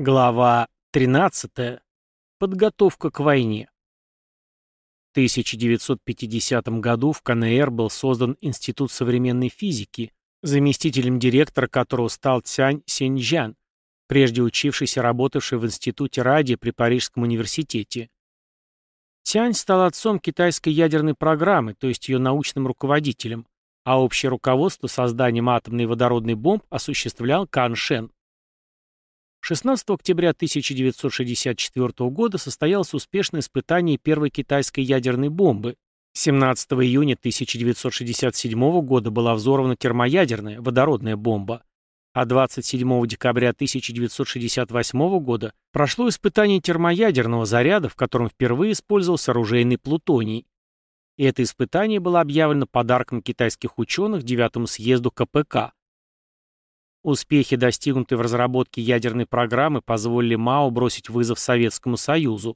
Глава 13. Подготовка к войне. В 1950 году в КНР был создан Институт современной физики, заместителем директора которого стал Цянь Синьжан, прежде учившийся работавший в Институте радио при Парижском университете. Цянь стал отцом китайской ядерной программы, то есть ее научным руководителем, а общее руководство созданием атомной и водородной бомб осуществлял Кан Шен. 16 октября 1964 года состоялось успешное испытание первой китайской ядерной бомбы. 17 июня 1967 года была взорвана термоядерная, водородная бомба. А 27 декабря 1968 года прошло испытание термоядерного заряда, в котором впервые использовался оружейный плутоний. И это испытание было объявлено подарком китайских ученых девятому съезду КПК. Успехи, достигнутые в разработке ядерной программы, позволили Мао бросить вызов Советскому Союзу.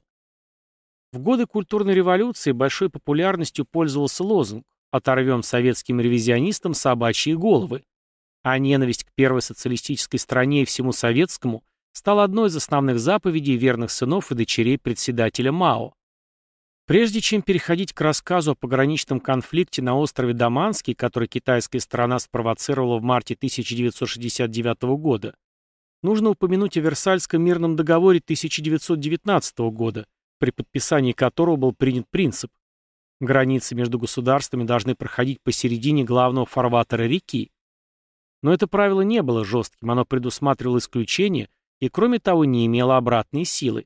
В годы культурной революции большой популярностью пользовался лозунг «Оторвем советским ревизионистам собачьи головы», а ненависть к первой социалистической стране и всему советскому стала одной из основных заповедей верных сынов и дочерей председателя Мао. Прежде чем переходить к рассказу о пограничном конфликте на острове Даманский, который китайская сторона спровоцировала в марте 1969 года, нужно упомянуть о Версальском мирном договоре 1919 года, при подписании которого был принят принцип границы между государствами должны проходить посередине главного фарватера реки. Но это правило не было жестким, оно предусматривало исключения и, кроме того, не имело обратной силы.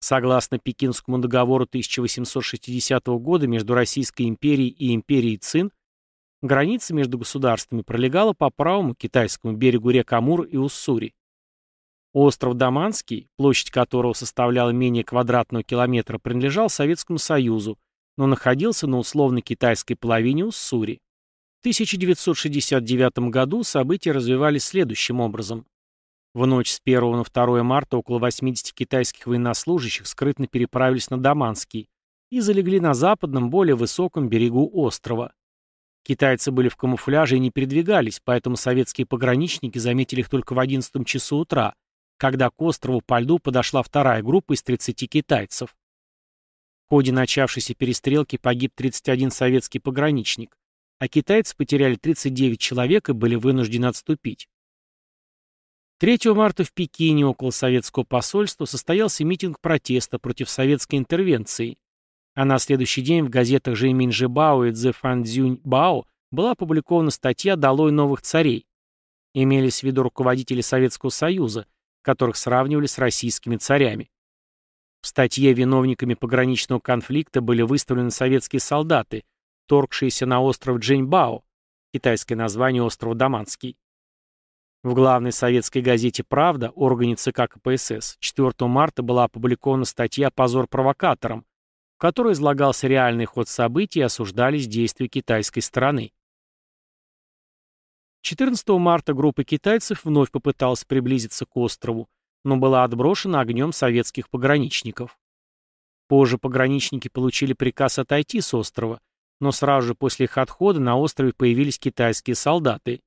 Согласно Пекинскому договору 1860 года между Российской империей и империей Цин, граница между государствами пролегала по правому китайскому берегу рек Амур и Уссури. Остров Даманский, площадь которого составляла менее квадратного километра, принадлежал Советскому Союзу, но находился на условной китайской половине Уссури. В 1969 году события развивались следующим образом. В ночь с 1 на 2 марта около 80 китайских военнослужащих скрытно переправились на Даманский и залегли на западном, более высоком берегу острова. Китайцы были в камуфляже и не передвигались, поэтому советские пограничники заметили их только в 11 часу утра, когда к острову по льду подошла вторая группа из 30 китайцев. В ходе начавшейся перестрелки погиб 31 советский пограничник, а китайцы потеряли 39 человек и были вынуждены отступить. 3 марта в Пекине около советского посольства состоялся митинг протеста против советской интервенции, а на следующий день в газетах Жэйминь Жибао и Цзэфан Бао была опубликована статья «Долой новых царей». Имелись в виду руководители Советского Союза, которых сравнивали с российскими царями. В статье виновниками пограничного конфликта были выставлены советские солдаты, торгшиеся на остров Джэньбао, китайское название острова Даманский. В главной советской газете «Правда», органе ЦК КПСС, 4 марта была опубликована статья «Позор провокаторам», в которой излагался реальный ход событий и осуждались действия китайской стороны. 14 марта группа китайцев вновь попыталась приблизиться к острову, но была отброшена огнем советских пограничников. Позже пограничники получили приказ отойти с острова, но сразу же после их отхода на острове появились китайские солдаты.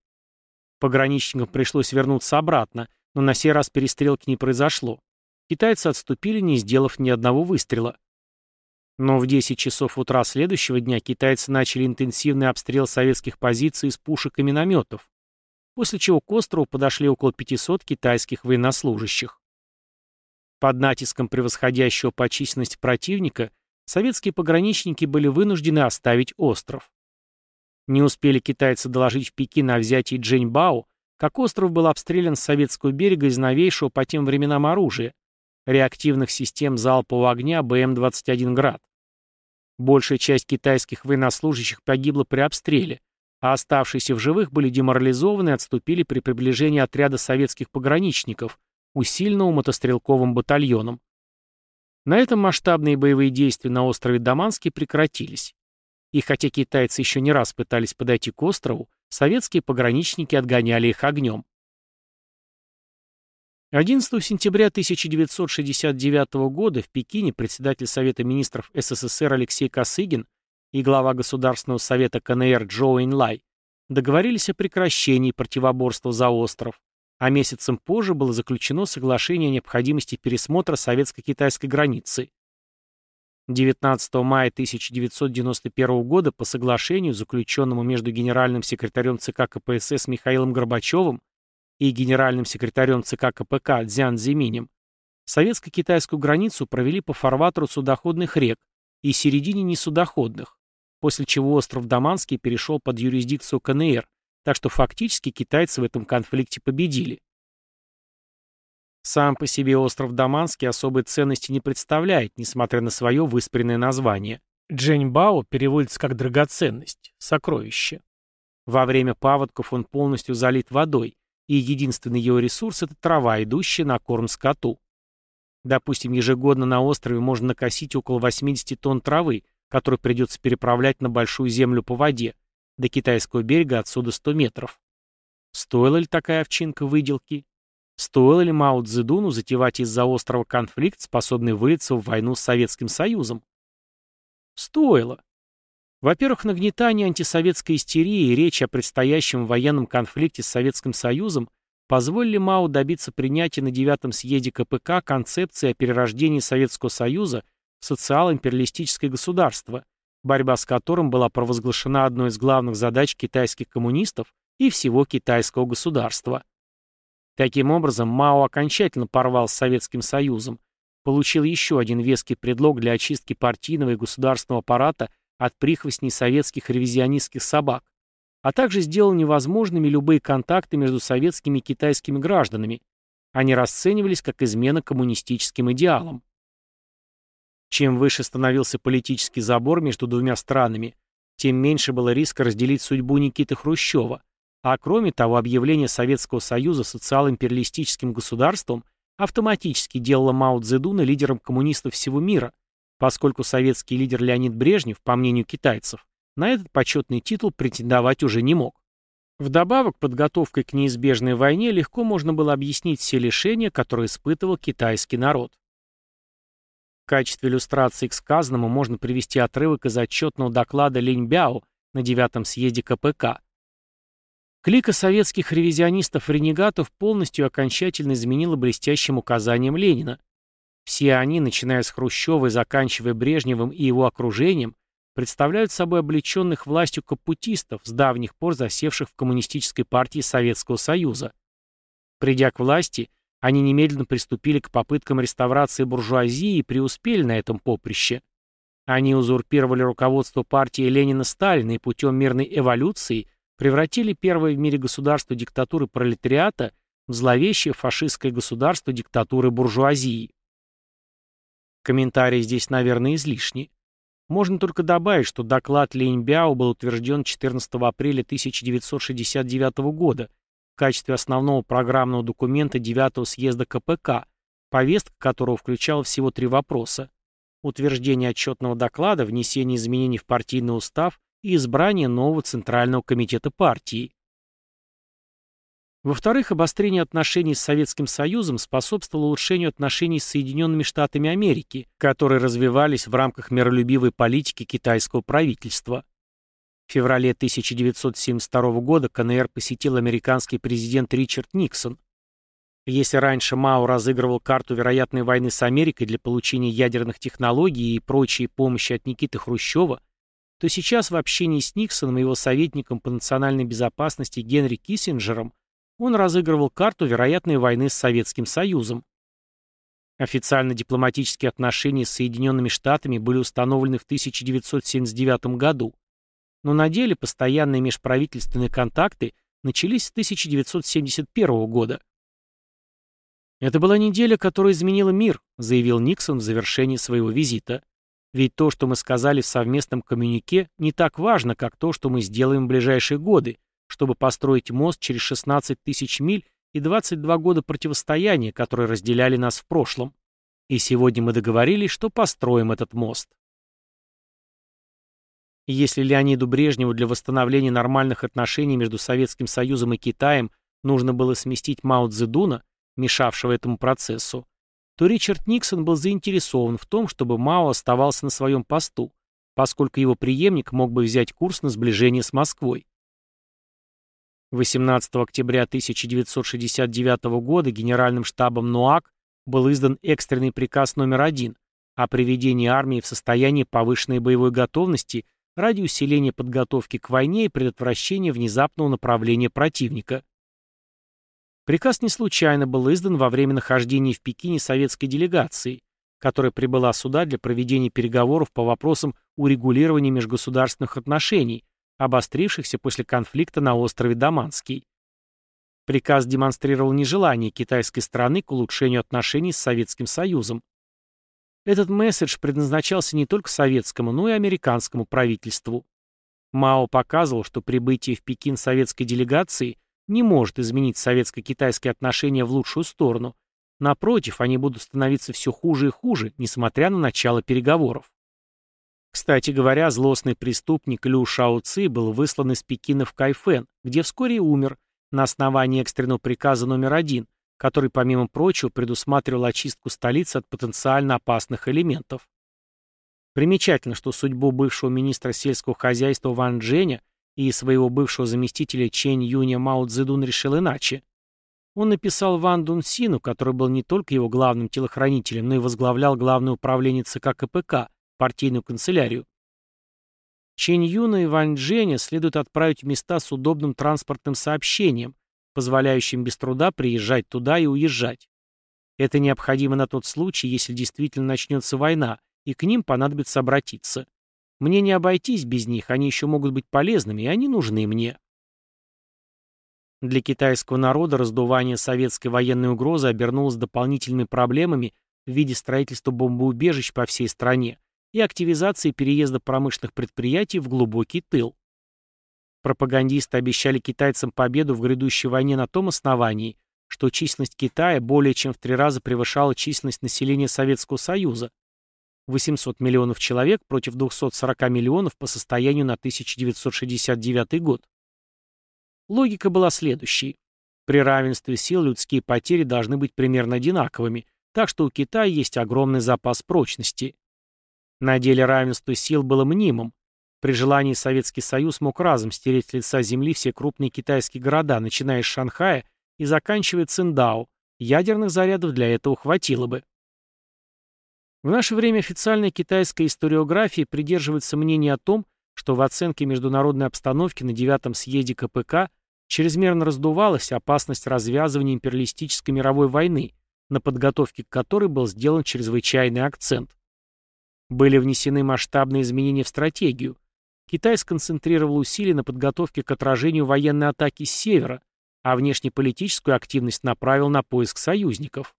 Пограничникам пришлось вернуться обратно, но на сей раз перестрелки не произошло. Китайцы отступили, не сделав ни одного выстрела. Но в 10 часов утра следующего дня китайцы начали интенсивный обстрел советских позиций из пушек и минометов, после чего к острову подошли около 500 китайских военнослужащих. Под натиском превосходящего по численности противника советские пограничники были вынуждены оставить остров. Не успели китайцы доложить в Пекин о взятии Джэньбао, как остров был обстрелян с советского берега из новейшего по тем временам оружия – реактивных систем залпового огня БМ-21 «Град». Большая часть китайских военнослужащих погибла при обстреле, а оставшиеся в живых были деморализованы и отступили при приближении отряда советских пограничников, усиленного мотострелковым батальоном. На этом масштабные боевые действия на острове Даманский прекратились. И хотя китайцы еще не раз пытались подойти к острову, советские пограничники отгоняли их огнем. 11 сентября 1969 года в Пекине председатель Совета министров СССР Алексей Косыгин и глава Государственного совета КНР Джоу Инлай договорились о прекращении противоборства за остров, а месяцем позже было заключено соглашение о необходимости пересмотра советско-китайской границы. 19 мая 1991 года по соглашению, заключенному между генеральным секретарем ЦК КПСС Михаилом Горбачевым и генеральным секретарем ЦК КПК Дзян Зиминем, советско-китайскую границу провели по фарватеру судоходных рек и середине несудоходных, после чего остров Даманский перешел под юрисдикцию КНР, так что фактически китайцы в этом конфликте победили. Сам по себе остров Даманский особой ценности не представляет, несмотря на свое выспренное название. Джэньбао переводится как «драгоценность», «сокровище». Во время паводков он полностью залит водой, и единственный его ресурс – это трава, идущая на корм скоту. Допустим, ежегодно на острове можно накосить около 80 тонн травы, которую придется переправлять на большую землю по воде. До китайского берега отсюда 100 метров. Стоила ли такая овчинка выделки? Стоило ли Мао Цзэдуну затевать из-за острова конфликт, способный вылиться в войну с Советским Союзом? Стоило. Во-первых, нагнетание антисоветской истерии и речь о предстоящем военном конфликте с Советским Союзом позволили Мао добиться принятия на девятом съезде КПК концепции о перерождении Советского Союза в социал-империалистическое государство, борьба с которым была провозглашена одной из главных задач китайских коммунистов и всего китайского государства. Таким образом, Мао окончательно порвал с Советским Союзом, получил еще один веский предлог для очистки партийного и государственного аппарата от прихвостней советских ревизионистских собак, а также сделал невозможными любые контакты между советскими и китайскими гражданами. Они расценивались как измена коммунистическим идеалам. Чем выше становился политический забор между двумя странами, тем меньше было риска разделить судьбу Никиты Хрущева, а кроме того, объявление Советского Союза социал-империалистическим государством автоматически делало Мао Цзэдуна лидером коммунистов всего мира, поскольку советский лидер Леонид Брежнев, по мнению китайцев, на этот почетный титул претендовать уже не мог. Вдобавок, подготовкой к неизбежной войне легко можно было объяснить все лишения, которые испытывал китайский народ. В качестве иллюстрации к сказанному можно привести отрывок из отчетного доклада Линь Бяо на девятом съезде КПК, Клика советских ревизионистов-ренегатов полностью окончательно изменила блестящим указанием Ленина. Все они, начиная с Хрущева и заканчивая Брежневым и его окружением, представляют собой облеченных властью капутистов, с давних пор засевших в коммунистической партии Советского Союза. Придя к власти, они немедленно приступили к попыткам реставрации буржуазии и преуспели на этом поприще. Они узурпировали руководство партии Ленина-Сталина и путем мирной эволюции превратили первое в мире государство диктатуры пролетариата в зловещее фашистское государство диктатуры буржуазии. Комментарии здесь, наверное, излишни. Можно только добавить, что доклад Линьбяо был утвержден 14 апреля 1969 года в качестве основного программного документа 9 съезда КПК, повестка которого включала всего три вопроса. Утверждение отчетного доклада, внесение изменений в партийный устав и избрание нового Центрального комитета партии. Во-вторых, обострение отношений с Советским Союзом способствовало улучшению отношений с Соединенными Штатами Америки, которые развивались в рамках миролюбивой политики китайского правительства. В феврале 1972 года КНР посетил американский президент Ричард Никсон. Если раньше Мао разыгрывал карту вероятной войны с Америкой для получения ядерных технологий и прочей помощи от Никиты Хрущева, то сейчас в общении с Никсоном и его советником по национальной безопасности Генри Киссинджером он разыгрывал карту вероятной войны с Советским Союзом. Официально дипломатические отношения с Соединенными Штатами были установлены в 1979 году, но на деле постоянные межправительственные контакты начались с 1971 года. «Это была неделя, которая изменила мир», заявил Никсон в завершении своего визита. Ведь то, что мы сказали в совместном коммюнике, не так важно, как то, что мы сделаем в ближайшие годы, чтобы построить мост через 16 тысяч миль и 22 года противостояния, которые разделяли нас в прошлом. И сегодня мы договорились, что построим этот мост. если Леониду Брежневу для восстановления нормальных отношений между Советским Союзом и Китаем нужно было сместить Мао Цзэдуна, мешавшего этому процессу, то Ричард Никсон был заинтересован в том, чтобы Мао оставался на своем посту, поскольку его преемник мог бы взять курс на сближение с Москвой. 18 октября 1969 года Генеральным штабом НУАК был издан экстренный приказ номер один о приведении армии в состояние повышенной боевой готовности ради усиления подготовки к войне и предотвращения внезапного направления противника. Приказ не случайно был издан во время нахождения в Пекине советской делегации, которая прибыла сюда для проведения переговоров по вопросам урегулирования межгосударственных отношений, обострившихся после конфликта на острове Даманский. Приказ демонстрировал нежелание китайской страны к улучшению отношений с Советским Союзом. Этот месседж предназначался не только советскому, но и американскому правительству. Мао показывал, что прибытие в Пекин советской делегации не может изменить советско-китайские отношения в лучшую сторону. Напротив, они будут становиться все хуже и хуже, несмотря на начало переговоров. Кстати говоря, злостный преступник Лю Шао Ци был выслан из Пекина в Кайфэн, где вскоре умер, на основании экстренного приказа номер один, который, помимо прочего, предусматривал очистку столицы от потенциально опасных элементов. Примечательно, что судьбу бывшего министра сельского хозяйства Ван Дженя и своего бывшего заместителя Чэнь Юня Мао Цзэдун решил иначе. Он написал Ван Дун Сину, который был не только его главным телохранителем, но и возглавлял Главное управление ЦК КПК, партийную канцелярию. Чэнь Юна и Ван Дженя следует отправить в места с удобным транспортным сообщением, позволяющим без труда приезжать туда и уезжать. Это необходимо на тот случай, если действительно начнется война, и к ним понадобится обратиться. Мне не обойтись без них, они еще могут быть полезными, и они нужны мне. Для китайского народа раздувание советской военной угрозы обернулось дополнительными проблемами в виде строительства бомбоубежищ по всей стране и активизации переезда промышленных предприятий в глубокий тыл. Пропагандисты обещали китайцам победу в грядущей войне на том основании, что численность Китая более чем в три раза превышала численность населения Советского Союза, 800 миллионов человек против 240 миллионов по состоянию на 1969 год. Логика была следующей. При равенстве сил людские потери должны быть примерно одинаковыми, так что у Китая есть огромный запас прочности. На деле равенство сил было мнимым. При желании Советский Союз мог разом стереть с лица земли все крупные китайские города, начиная с Шанхая и заканчивая Циндао. Ядерных зарядов для этого хватило бы. В наше время официальная китайская историография придерживается мнения о том, что в оценке международной обстановки на девятом съезде КПК чрезмерно раздувалась опасность развязывания империалистической мировой войны, на подготовке к которой был сделан чрезвычайный акцент. Были внесены масштабные изменения в стратегию. Китай сконцентрировал усилия на подготовке к отражению военной атаки с севера, а внешнеполитическую активность направил на поиск союзников.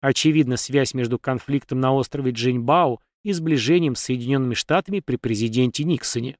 Очевидна связь между конфликтом на острове Джиньбао и сближением с Соединенными Штатами при президенте Никсоне.